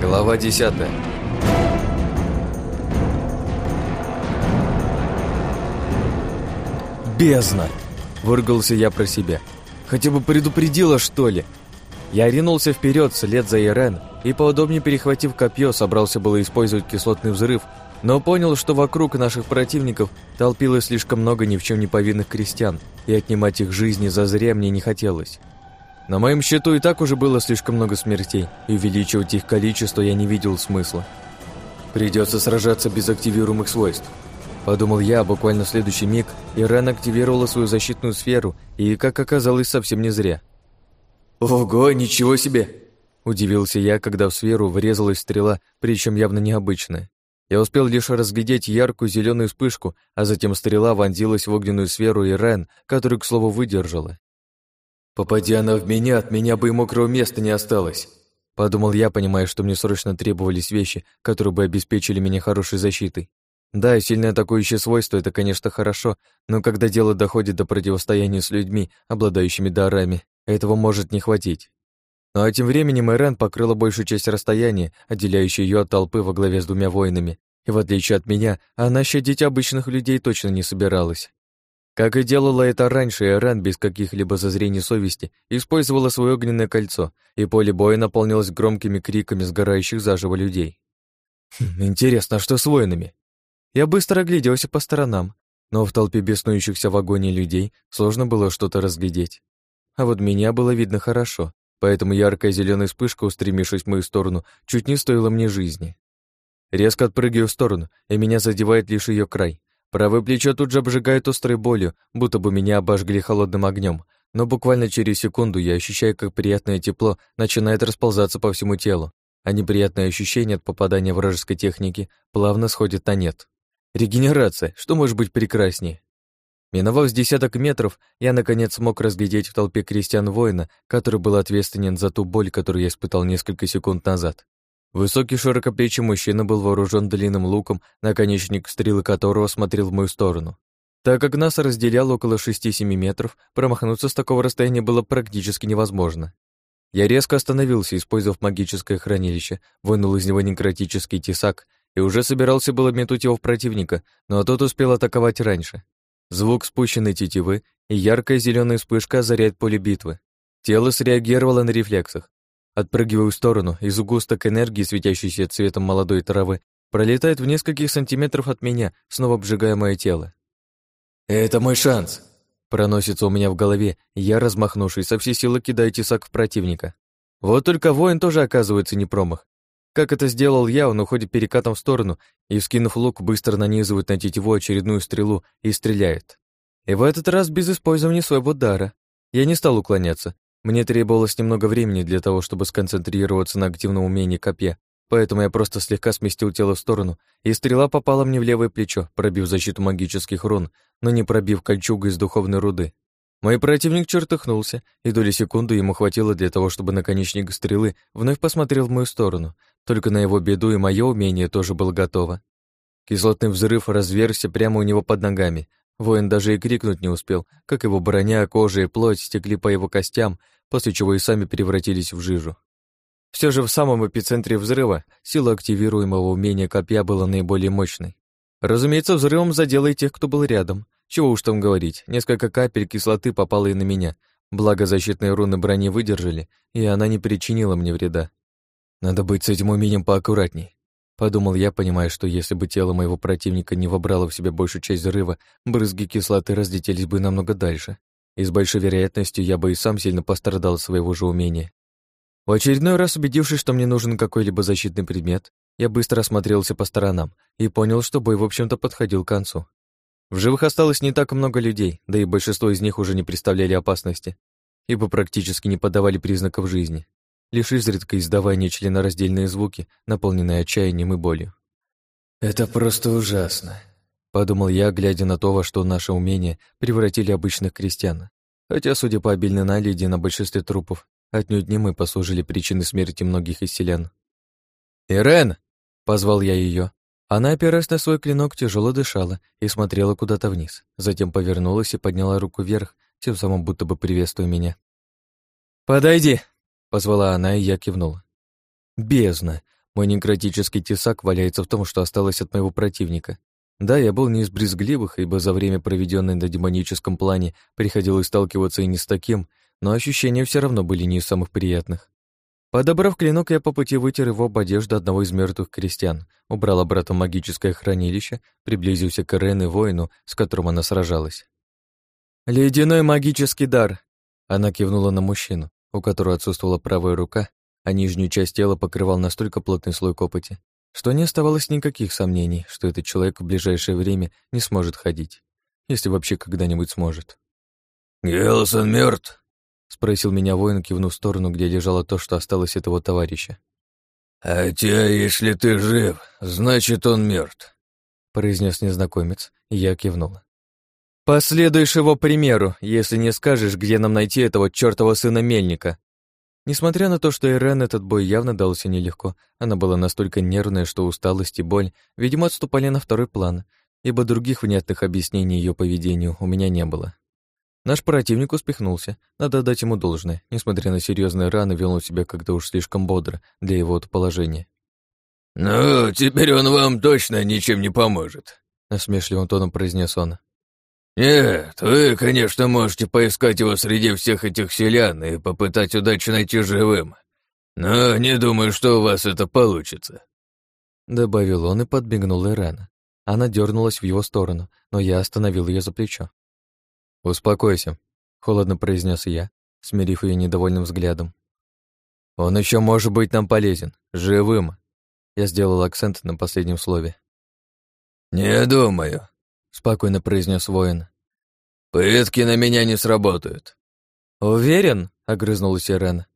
Глава десятая. «Бездна!» – выругался я про себя. «Хотя бы предупредила, что ли?» Я ринулся вперед вслед за Ирен и, поудобнее перехватив копье, собрался было использовать кислотный взрыв, но понял, что вокруг наших противников толпилось слишком много ни в чем не повинных крестьян, и отнимать их жизни зазря мне не хотелось. На моем счету и так уже было слишком много смертей, и увеличивать их количество я не видел смысла. Придется сражаться без активируемых свойств. Подумал я, буквально в следующий миг Иран активировала свою защитную сферу, и, как оказалось, совсем не зря. «Ого, ничего себе!» Удивился я, когда в сферу врезалась стрела, причем явно необычная. Я успел лишь разглядеть яркую зеленую вспышку, а затем стрела вонзилась в огненную сферу Ирен, которую, к слову, выдержала. «Попадя она в меня, от меня бы и мокрого места не осталось», подумал я, понимая, что мне срочно требовались вещи, которые бы обеспечили меня хорошей защитой. Да, сильное атакующее свойство — это, конечно, хорошо, но когда дело доходит до противостояния с людьми, обладающими дарами, этого может не хватить. Ну а тем временем Ирен покрыла большую часть расстояния, отделяющей ее от толпы во главе с двумя воинами, и в отличие от меня, она щадить обычных людей точно не собиралась. Как и делала это раньше, Ирен без каких-либо зазрений совести использовала свое огненное кольцо, и поле боя наполнилось громкими криками сгорающих заживо людей. Хм, интересно, а что с воинами? Я быстро огляделся по сторонам, но в толпе беснующихся в агонии людей сложно было что-то разглядеть. А вот меня было видно хорошо, поэтому яркая зеленая вспышка, устремившись в мою сторону, чуть не стоила мне жизни. Резко отпрыгиваю в сторону, и меня задевает лишь ее край. Правое плечо тут же обжигает острой болью, будто бы меня обожгли холодным огнем, но буквально через секунду я ощущаю, как приятное тепло начинает расползаться по всему телу, а неприятное ощущение от попадания вражеской техники плавно сходит на нет. Регенерация, что может быть прекраснее? Миновав с десяток метров, я наконец смог разглядеть в толпе крестьян-воина, который был ответственен за ту боль, которую я испытал несколько секунд назад. Высокий широкоплечий мужчина был вооружен длинным луком, наконечник стрелы которого смотрел в мою сторону. Так как нас разделяло около 6-7 метров, промахнуться с такого расстояния было практически невозможно. Я резко остановился, использовав магическое хранилище, вынул из него некротический тесак и уже собирался было метнуть его в противника, но тот успел атаковать раньше. Звук спущенной тетивы и яркая зеленая вспышка озаряет поле битвы. Тело среагировало на рефлексах. Отпрыгиваю в сторону, из угусток энергии, светящейся цветом молодой травы, пролетает в нескольких сантиметров от меня, снова обжигая мое тело. «Это мой шанс!» Проносится у меня в голове, я, размахнувшись, со всей силы кидаю тесак в противника. Вот только воин тоже оказывается не промах. Как это сделал я, он уходит перекатом в сторону и, вскинув лук, быстро нанизывает на тетиву очередную стрелу и стреляет. И в этот раз без использования своего дара. Я не стал уклоняться. Мне требовалось немного времени для того, чтобы сконцентрироваться на активном умении копья, поэтому я просто слегка сместил тело в сторону, и стрела попала мне в левое плечо, пробив защиту магических рун, но не пробив кольчугу из духовной руды. Мой противник чертыхнулся, и доли секунды ему хватило для того, чтобы наконечник стрелы вновь посмотрел в мою сторону, только на его беду и мое умение тоже было готово. Кислотный взрыв разверся прямо у него под ногами. Воин даже и крикнуть не успел, как его броня, кожа и плоть стекли по его костям, после чего и сами превратились в жижу. Все же в самом эпицентре взрыва сила активируемого умения копья была наиболее мощной. Разумеется, взрывом задело и тех, кто был рядом. Чего уж там говорить, несколько капель кислоты попало и на меня, благо защитные руны брони выдержали, и она не причинила мне вреда. Надо быть с этим умением поаккуратней. Подумал я, понимая, что если бы тело моего противника не вобрало в себя большую часть взрыва, брызги кислоты разлетелись бы намного дальше. И с большой вероятностью я бы и сам сильно пострадал от своего же умения. В очередной раз убедившись, что мне нужен какой-либо защитный предмет, я быстро осмотрелся по сторонам и понял, что бой, в общем-то, подходил к концу. В живых осталось не так много людей, да и большинство из них уже не представляли опасности, ибо практически не подавали признаков жизни лишь изредка издавая нечленораздельные звуки, наполненные отчаянием и болью. «Это просто ужасно», — подумал я, глядя на то, во что наши умения превратили обычных крестьян. Хотя, судя по обильной наледи на большинстве трупов, отнюдь не мы послужили причиной смерти многих из селян. «Ирен!» — позвал я ее. Она, опираясь на свой клинок, тяжело дышала и смотрела куда-то вниз, затем повернулась и подняла руку вверх, тем самым будто бы приветствуя меня. «Подойди!» — позвала она, и я кивнула. «Бездна! Мой некротический тесак валяется в том, что осталось от моего противника. Да, я был не из брезгливых, ибо за время, проведенное на демоническом плане, приходилось сталкиваться и не с таким, но ощущения все равно были не из самых приятных. Подобрав клинок, я по пути вытер его об одежду одного из мертвых крестьян, убрал обратно магическое хранилище, приблизился к Рен и воину, с которым она сражалась. «Ледяной магический дар!» Она кивнула на мужчину, у которого отсутствовала правая рука, а нижнюю часть тела покрывал настолько плотный слой копоти, что не оставалось никаких сомнений, что этот человек в ближайшее время не сможет ходить, если вообще когда-нибудь сможет. «Гелсон мертв? спросил меня воин, кивнув в сторону, где лежало то, что осталось от его товарища. «Хотя, если ты жив, значит, он мертв, произнес незнакомец, и я кивнула. «Последуешь его примеру, если не скажешь, где нам найти этого чёртова сына Мельника», Несмотря на то, что Ирен этот бой явно дался нелегко, она была настолько нервная, что усталость и боль, видимо, отступали на второй план, ибо других внятных объяснений ее поведению у меня не было. Наш противник успехнулся, надо дать ему должное. Несмотря на серьезные раны, вел он себя как-то уж слишком бодро для его положения. «Ну, теперь он вам точно ничем не поможет», — насмешливым тоном произнес он. «Нет, вы, конечно, можете поискать его среди всех этих селян и попытать удачу найти живым, но не думаю, что у вас это получится», — добавил он и подбегнул Ирена. Она дернулась в его сторону, но я остановил ее за плечо. «Успокойся», — холодно произнес я, смирив ее недовольным взглядом. «Он еще может быть нам полезен, живым», — я сделал акцент на последнем слове. «Не думаю», спокойно произнес воин. Пытки на меня не сработают. Уверен? огрызнулась Ирен.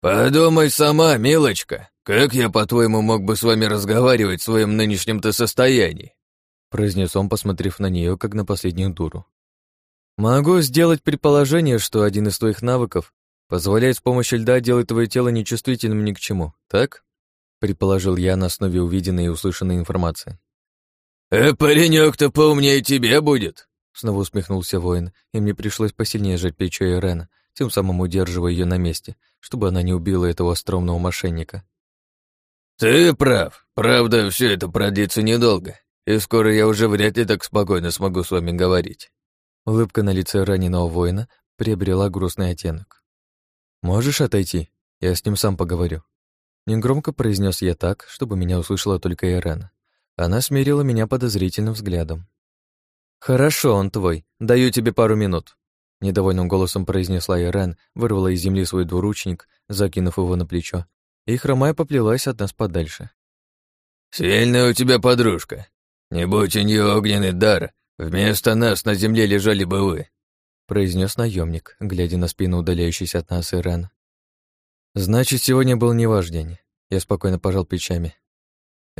Подумай сама, милочка, как я, по-твоему, мог бы с вами разговаривать в своем нынешнем-то состоянии? произнес он, посмотрев на нее, как на последнюю дуру. Могу сделать предположение, что один из твоих навыков позволяет с помощью льда делать твое тело нечувствительным ни к чему, так? предположил я на основе увиденной и услышанной информации. «Э, паренек-то поумнее тебя будет!» Снова усмехнулся воин, и мне пришлось посильнее сжать плечо Ирена, тем самым удерживая ее на месте, чтобы она не убила этого остромного мошенника. «Ты прав. Правда, все это продлится недолго, и скоро я уже вряд ли так спокойно смогу с вами говорить». Улыбка на лице раненого воина приобрела грустный оттенок. «Можешь отойти? Я с ним сам поговорю». Негромко произнес я так, чтобы меня услышала только Ирена. Она смирила меня подозрительным взглядом. «Хорошо, он твой. Даю тебе пару минут», — недовольным голосом произнесла Ирен, вырвала из земли свой двуручник, закинув его на плечо, и, хромая, поплелась от нас подальше. «Сильная у тебя подружка. Не будь у нее огненный дар, вместо нас на земле лежали бы вы», — произнес наемник, глядя на спину удаляющейся от нас Ирен. «Значит, сегодня был не ваш день», — я спокойно пожал плечами.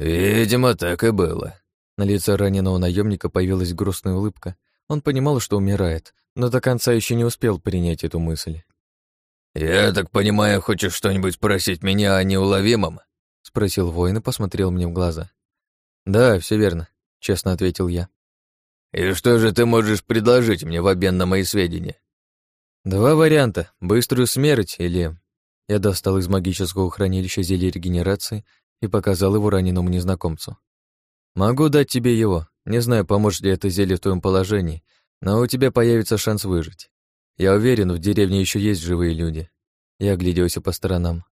«Видимо, так и было». На лице раненого наемника появилась грустная улыбка. Он понимал, что умирает, но до конца еще не успел принять эту мысль. «Я так понимаю, хочешь что-нибудь спросить меня о неуловимом?» — спросил воин и посмотрел мне в глаза. «Да, все верно», — честно ответил я. «И что же ты можешь предложить мне в обмен на мои сведения?» «Два варианта. Быструю смерть или...» Я достал из магического хранилища зелье регенерации и показал его раненому незнакомцу. «Могу дать тебе его. Не знаю, поможет ли это зелье в твоем положении, но у тебя появится шанс выжить. Я уверен, в деревне еще есть живые люди». Я огляделся по сторонам.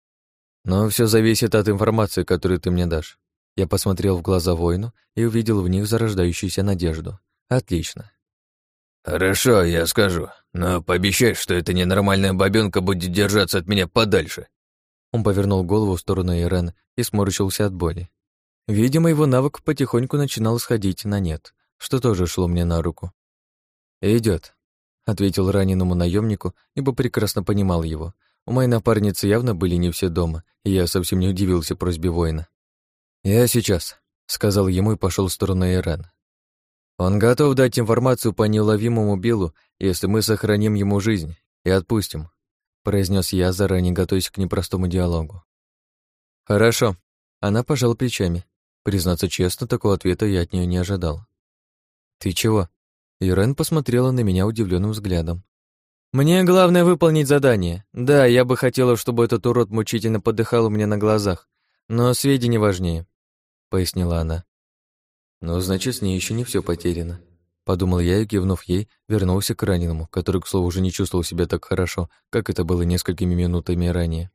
«Но все зависит от информации, которую ты мне дашь». Я посмотрел в глаза воину и увидел в них зарождающуюся надежду. «Отлично». «Хорошо, я скажу, но пообещай, что эта ненормальная бабёнка будет держаться от меня подальше». Он повернул голову в сторону Ирен и сморщился от боли. Видимо, его навык потихоньку начинал сходить на нет, что тоже шло мне на руку. Идет, ответил раненому наемнику, ибо прекрасно понимал его. У моей напарницы явно были не все дома, и я совсем не удивился просьбе воина. «Я сейчас», — сказал ему и пошел в сторону Ирен. «Он готов дать информацию по неуловимому Биллу, если мы сохраним ему жизнь и отпустим», — произнес я, заранее готовясь к непростому диалогу. «Хорошо». Она пожала плечами. Признаться честно, такого ответа я от нее не ожидал. «Ты чего?» Ирен посмотрела на меня удивленным взглядом. «Мне главное выполнить задание. Да, я бы хотела, чтобы этот урод мучительно подыхал у меня на глазах, но сведения важнее», — пояснила она. «Ну, значит, с ней еще не все потеряно», — подумал я и, кивнув ей, вернулся к раненому, который, к слову, уже не чувствовал себя так хорошо, как это было несколькими минутами ранее.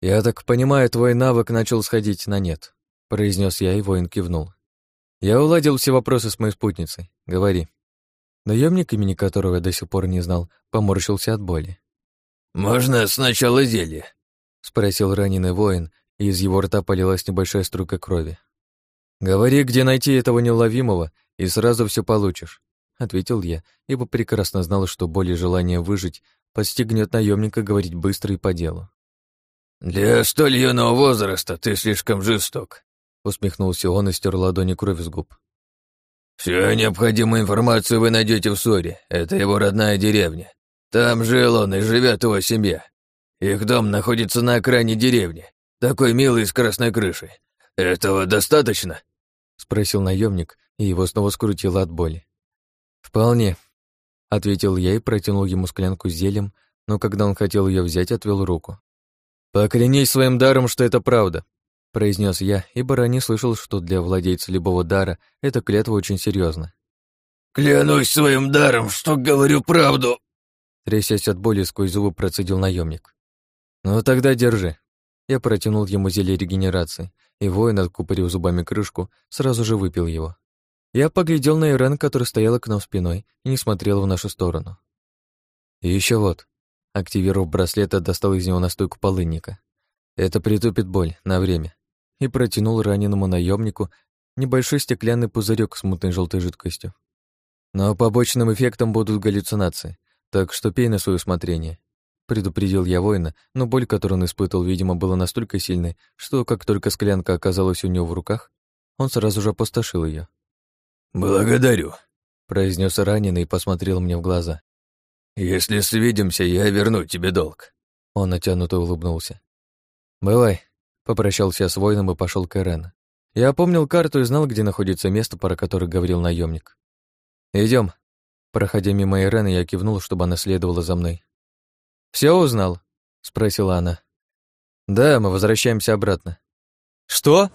«Я так понимаю, твой навык начал сходить на нет», — произнес я, и воин кивнул. «Я уладил все вопросы с моей спутницей. Говори». Наемник, имени которого я до сих пор не знал, поморщился от боли. «Можно сначала зелье?» — спросил раненый воин, и из его рта полилась небольшая струйка крови. «Говори, где найти этого неуловимого, и сразу все получишь», — ответил я, ибо прекрасно знал, что боль и желание выжить подстегнет наемника говорить быстро и по делу. «Для столь юного возраста ты слишком жесток», — усмехнулся он и стер ладони кровь с губ. Всю необходимую информацию вы найдете в Соре. Это его родная деревня. Там жил он и живет его семья. Их дом находится на окраине деревни, такой милый с красной крышей. Этого достаточно?» — спросил наемник, и его снова скрутило от боли. «Вполне», — ответил я и протянул ему склянку с зельем, но когда он хотел ее взять, отвел руку. «Поклянись своим даром, что это правда», — произнес я, ибо ранее слышал, что для владельца любого дара эта клятва очень серьезна. «Клянусь своим даром, что говорю правду!» Трясясь от боли, сквозь зубы процедил наемник. «Ну тогда держи». Я протянул ему зелье регенерации, и воин, откупорив зубами крышку, сразу же выпил его. Я поглядел на Ирен, который стояла к нам спиной и не смотрел в нашу сторону. И еще вот. Активировав браслет, достал из него настойку полынника. Это притупит боль на время и протянул раненому наемнику небольшой стеклянный пузырек с мутной желтой жидкостью. Но побочным эффектом будут галлюцинации, так что пей на свое усмотрение. Предупредил я воина, но боль, которую он испытывал, видимо, была настолько сильной, что как только склянка оказалась у него в руках, он сразу же опустошил ее. «Благодарю», — произнес раненый и посмотрел мне в глаза. «Если свидимся, я верну тебе долг». Он натянуто улыбнулся. «Бывай», Попрощался с воином и пошел к Эрен. Я помнил карту и знал, где находится место, про которое говорил наемник. Идем. Проходя мимо Ирены, я кивнул, чтобы она следовала за мной. Все узнал? спросила она. Да, мы возвращаемся обратно. Что?